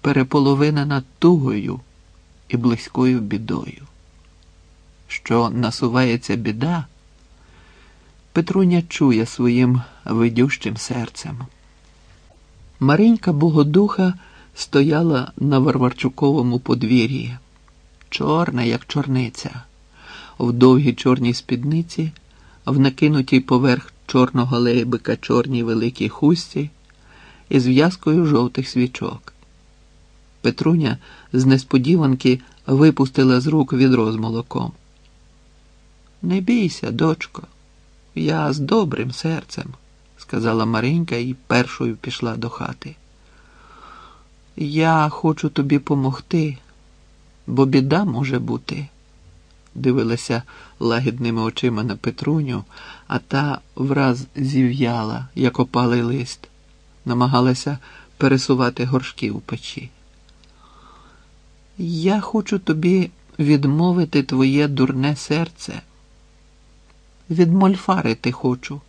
переполовинена тугою і близькою бідою. Що насувається біда, Петруня чує своїм видющим серцем. Маринька Богодуха стояла на Варварчуковому подвір'ї, чорна, як чорниця, в довгій чорній спідниці, в накинутій поверх чорного лейбика чорній великій хусті із в'язкою жовтих свічок. Петруня з несподіванки випустила з рук відро з молоком. Не бійся, дочко, я з добрим серцем, сказала Маринька і першою пішла до хати. Я хочу тобі помогти, бо біда може бути, дивилася лагідними очима на Петруню, а та враз зів'яла, як опалий лист, намагалася пересувати горшки у печі. Я хочу тобі відмовити твоє дурне серце. Відмольфарити хочу,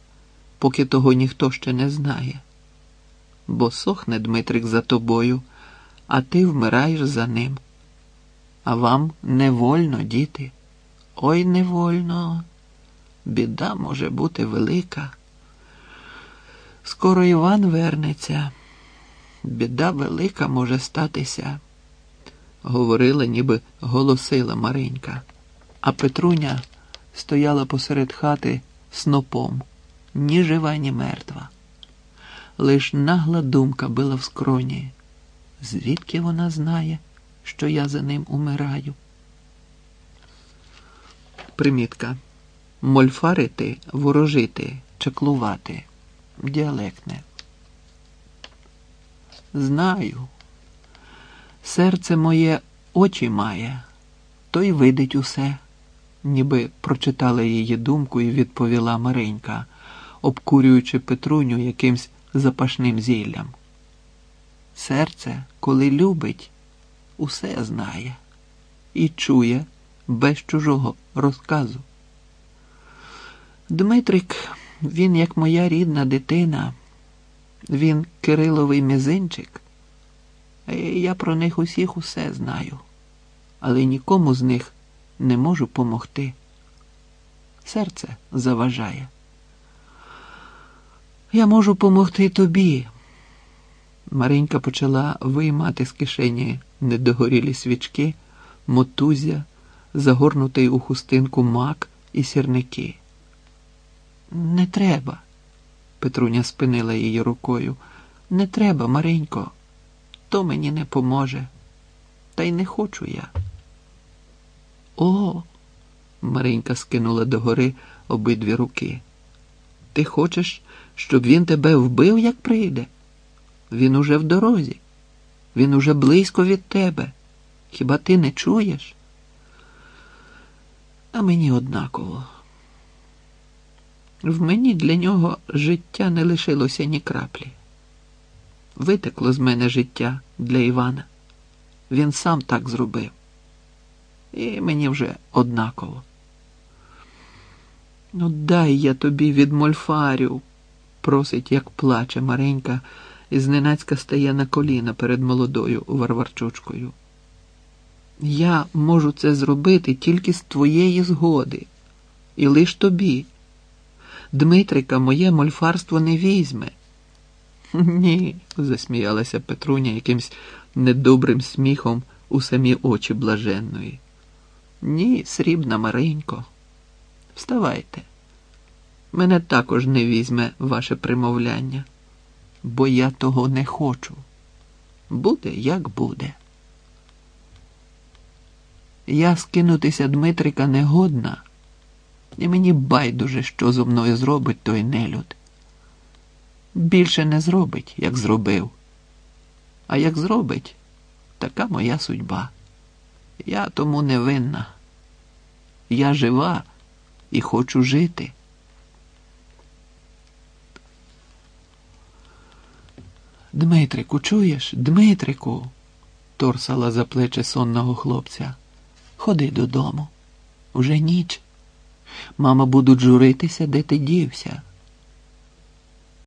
поки того ніхто ще не знає. Бо сохне Дмитрик за тобою, а ти вмираєш за ним. А вам не вольно, діти. Ой не вольно. Біда може бути велика. Скоро Іван вернеться. Біда велика може статися говорила, ніби голосила Маринька, а Петруня стояла посеред хати снопом, ні жива, ні мертва. Лиш нагла думка била в скроні. Звідки вона знає, що я за ним умираю? Примітка. Мольфарити, ворожити, чаклувати. Діалектне. Знаю. Серце моє очі має, то й видить усе, ніби прочитала її думку і відповіла Маренька, обкурюючи Петруню якимсь запашним зіллям. Серце, коли любить, усе знає і чує без чужого розказу. Дмитрик, він як моя рідна дитина, він Кириловий мізинчик. Я про них усіх усе знаю, але нікому з них не можу помогти. Серце заважає. Я можу помогти тобі. Маринька почала виймати з кишені недогорілі свічки, мотузя, загорнутий у хустинку мак і сірники. Не треба, Петруня спинила її рукою. Не треба, Маринько ніхто мені не поможе. Та й не хочу я. О, Маринька скинула догори обидві руки. Ти хочеш, щоб він тебе вбив, як прийде? Він уже в дорозі, він уже близько від тебе. Хіба ти не чуєш? А мені однаково. В мені для нього життя не лишилося ні краплі. Витекло з мене життя для Івана. Він сам так зробив. І мені вже однаково. Ну, дай я тобі від мольфарю, просить, як плаче Маренька, і зненацька стає на коліна перед молодою Варварчучкою. Я можу це зробити тільки з твоєї згоди, і лиш тобі. Дмитрика моє мольфарство не візьме. Ні, засміялася Петруня якимсь недобрим сміхом у самі очі блаженної. Ні, срібна Маринько. Вставайте. Мене також не візьме ваше примовляння, бо я того не хочу. Буде, як буде. Я скинутися Дмитрика негодна, і мені байдуже, що зо мною зробить той нелюд більше не зробить, як зробив. А як зробить, така моя судьба. Я тому не винна. Я жива і хочу жити. Дмитрику, чуєш? Дмитрику, торсала за плече сонного хлопця. Ходи додому. Уже ніч. Мама будуть журитися, де ти дівся.